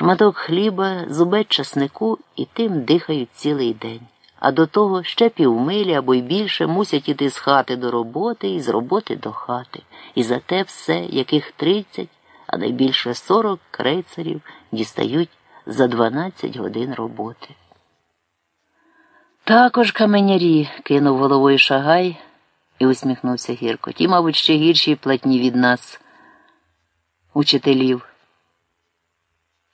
Шматок хліба, зубець часнику і тим дихають цілий день. А до того ще півмилі або й більше мусять іти з хати до роботи і з роботи до хати. І за те все, яких тридцять, а найбільше сорок крейцерів дістають за дванадцять годин роботи. Також каменярі кинув головою шагай і усміхнувся гірко. Ті, мабуть, ще гірші платні від нас, учителів.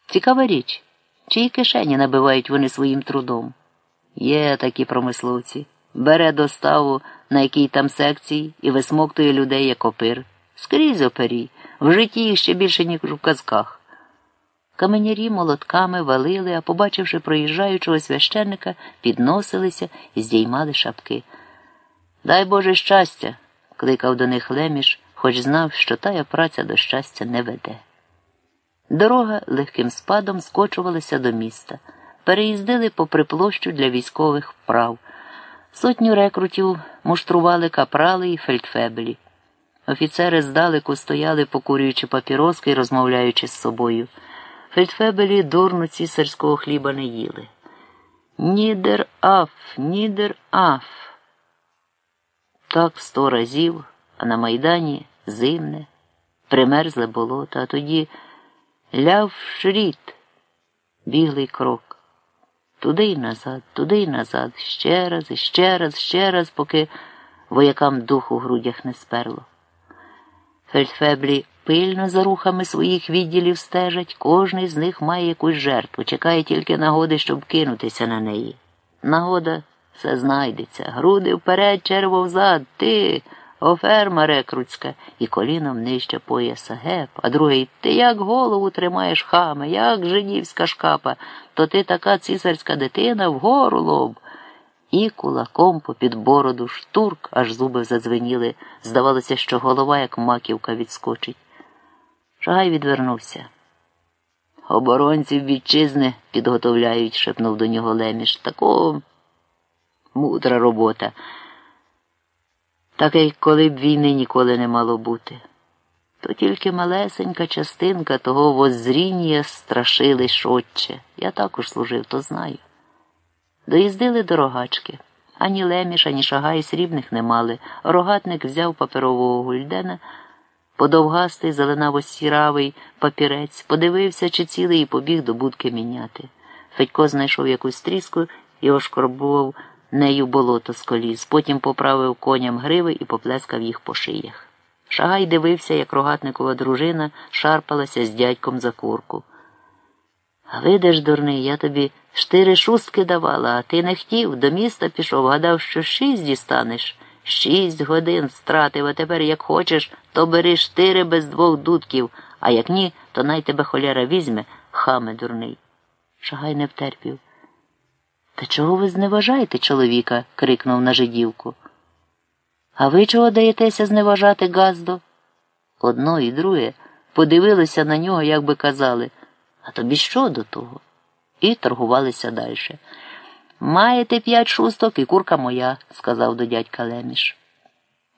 Цікава річ, чиї кишені набивають вони своїм трудом. Є такі промисловці. Бере доставу на якій там секції і висмоктує людей як опир. Скрізь опері, в житті їх ще більше, ніж у казках. Каменярі молотками валили, а, побачивши проїжджаючого священника, підносилися і здіймали шапки. Дай Боже щастя, кликав до них леміш, хоч знав, що тая праця до щастя не веде. Дорога легким спадом скочувалася до міста. Переїздили попри площу для військових вправ. Сотню рекрутів муштрували капрали і фельдфебелі. Офіцери здалеку стояли, покурюючи папіроски і розмовляючи з собою. Фельдфебелі дурно цісарського хліба не їли. Нідер аф, нідер аф. Так сто разів, а на майдані зимне, примерзле болото, а тоді ляв шріт, біглий крок. Туди й назад, туди й назад, ще раз, ще раз, ще раз, поки воякам дух у грудях не сперло. Фельдфеблі пильно за рухами своїх відділів стежать, кожний з них має якусь жертву, чекає тільки нагоди, щоб кинутися на неї. Нагода все знайдеться. Груди вперед, черво взад, ти, оферма рекрутська, і коліном нижче пояса геп, а другий ти як голову тримаєш хами, як жидівська шкапа, то ти така цісарська дитина вгору лоб. І кулаком попід бороду штурк, аж зуби задзвеніли. Здавалося, що голова, як маківка, відскочить. Шагай відвернувся. Оборонців вітчизни підготовляють, шепнув до нього леміш. Тако мудра робота. Таке, коли б війни ніколи не мало бути. То тільки малесенька частинка того воззріння страшили шотче. Я також служив, то знаю. Доїздили до рогачки. Ані леміш, ані шагай срібних не мали. Рогатник взяв паперового гульдена, подовгастий, зеленаво сіравий папірець, подивився, чи цілий, і побіг до будки міняти. Федько знайшов якусь тріску і ошкорбував нею болото з коліс, потім поправив коням гриви і поплескав їх по шиях. Шагай дивився, як рогатникова дружина шарпалася з дядьком за курку. А видиш, дурний, я тобі штири шустки давала, а ти не хотів, до міста пішов, гадав, що шість дістанеш. Шість годин стратив, а тепер, як хочеш, то бери штири без двох дудків, а як ні, то най тебе холєра візьме, хаме дурний. Шагай не втерпів. Та чого ви зневажаєте чоловіка? крикнув на жидівку. А ви чого даєтеся зневажати Газдо? Одно і друге подивилися на нього, як би казали. А тобі що до того? І торгувалися далі. Маєте п'ять шусток і курка моя, сказав до дядька Леміш.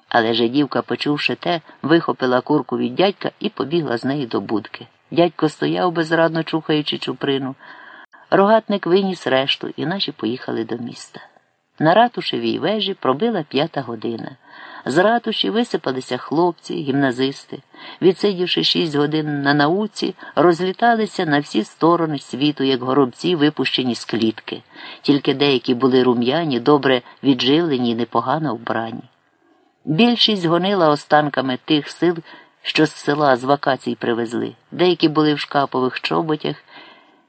Але жидівка, почувши те, вихопила курку від дядька і побігла з неї до будки. Дядько стояв, безрадно чухаючи чуприну. Рогатник виніс решту, і наші поїхали до міста. На ратушевій вежі пробила п'ята година. З ратуші висипалися хлопці, гімназисти, відсидівши шість годин на науці, розліталися на всі сторони світу, як горобці, випущені з клітки, тільки деякі були рум'яні, добре відживлені і непогано вбрані. Більшість гонила останками тих сил, що з села з вакацій привезли, деякі були в шкапових чоботях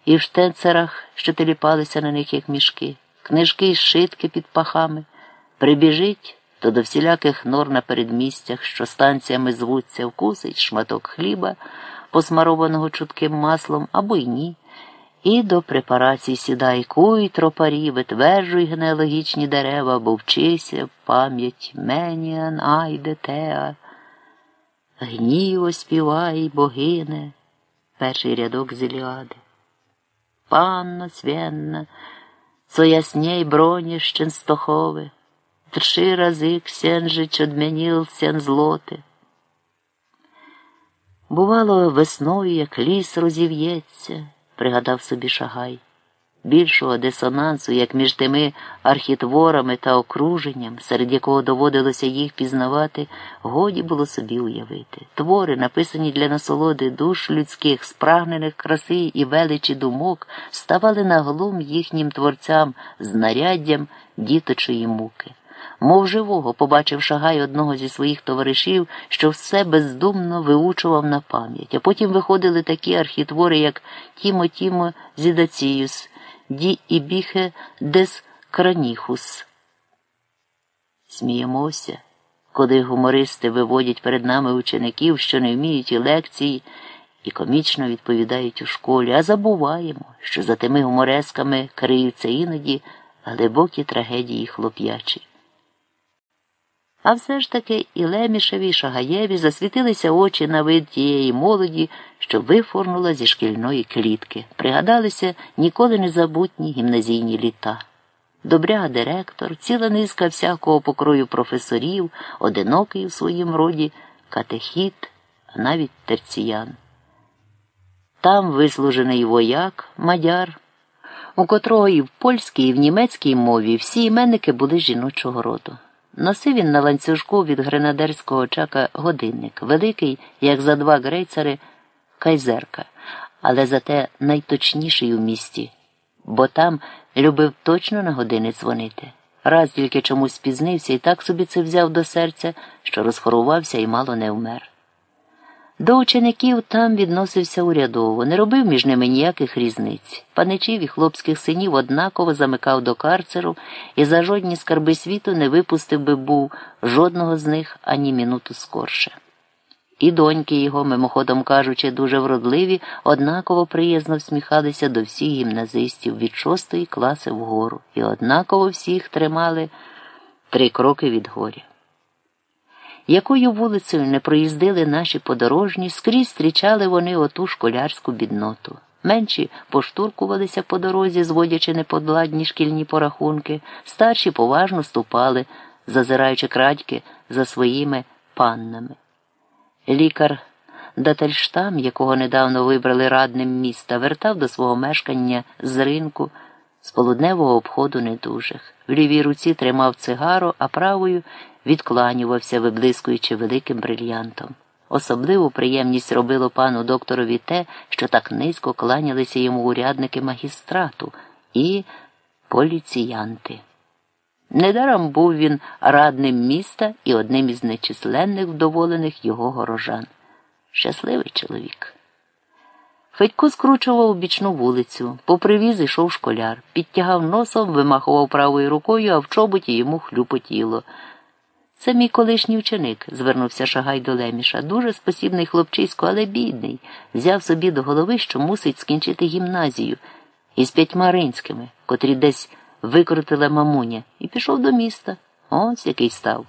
і в штецерах, що теліпалися на них, як мішки, книжки й шитки під пахами. Прибіжить то до всіляких нор на передмістях, що станціями звуться, вкусить шматок хліба, посмарованого чутким маслом або й ні, і до препарацій сідай куй тропарі, витверджуй генеалогічні дерева, бо вчися пам'ять меніан, айде теа. Гніво співай, богине, перший рядок з Іліади. Панно свєнна, со ясней броні Ченстохови, Три рази ксенжич odmienił сен злоти. Бувало, весною, як ліс розів'ється, пригадав собі Шагай. Більшого дисонансу, як між тими архітворами та окруженням, серед якого доводилося їх пізнавати, годі було собі уявити. Твори, написані для насолоди душ людських, спрагнених краси і величі думок, ставали на глум їхнім творцям знаряддям діточої муки. Мов живого, побачив шагай одного зі своїх товаришів, що все бездумно виучував на пам'ять, а потім виходили такі архітвори, як Тімо Тімо Зідаціюс, Ді Ібіхе Дес Краніхус. Сміємося, коли гумористи виводять перед нами учеників, що не вміють і лекції, і комічно відповідають у школі, а забуваємо, що за тими гуморесками криються іноді глибокі трагедії хлоп'ячі. А все ж таки і Лемішеві, і Шагаєві засвітилися очі на вид тієї молоді, що вифорнула зі шкільної клітки. Пригадалися ніколи не забутні гімназійні літа. Добряга директор, ціла низка всякого покрою професорів, одинокий у своїм роді, катехіт, а навіть терціян. Там вислужений вояк, мадяр, у котрого і в польській, і в німецькій мові всі іменники були жіночого роду. Носив він на ланцюжку від гренадерського чака годинник, великий, як за два грейцари, кайзерка, але зате найточніший у місті, бо там любив точно на години дзвонити. Раз тільки чомусь спізнився і так собі це взяв до серця, що розхорувався і мало не вмер. До учеників там відносився урядово, не робив між ними ніяких різниць. Паничів і хлопських синів однаково замикав до карцеру і за жодні скарби світу не випустив би був жодного з них ані минуту скорше. І доньки його, мимоходом кажучи, дуже вродливі, однаково приязно всміхалися до всіх гімназистів від шостої класи вгору, і однаково всіх тримали три кроки від горя якою вулицею не проїздили наші подорожні, скрізь зустрічали вони оту школярську бідноту. Менші поштуркувалися по дорозі, зводячи неподладні шкільні порахунки, старші поважно ступали, зазираючи крадьки за своїми паннами. Лікар Дательштам, якого недавно вибрали радним міста, вертав до свого мешкання з ринку з полудневого обходу недужих. В лівій руці тримав цигару, а правою відкланювався, виблискуючи великим брильянтом. Особливу приємність робило пану докторові те, що так низько кланялися йому урядники магістрату і поліціянти. Недаром був він радним міста і одним із нечисленних вдоволених його горожан. Щасливий чоловік. Федько скручував бічну вулицю, попри віз йшов школяр, підтягав носом, вимахував правою рукою, а в чоботі йому хлюпотіло. Це мій колишній ученик, звернувся Шагай до Леміша. Дуже спосібний хлопчисько, але бідний. Взяв собі до голови, що мусить скінчити гімназію із п'ятьма ринськими, котрі десь викрутила мамуня, і пішов до міста. Ось який став.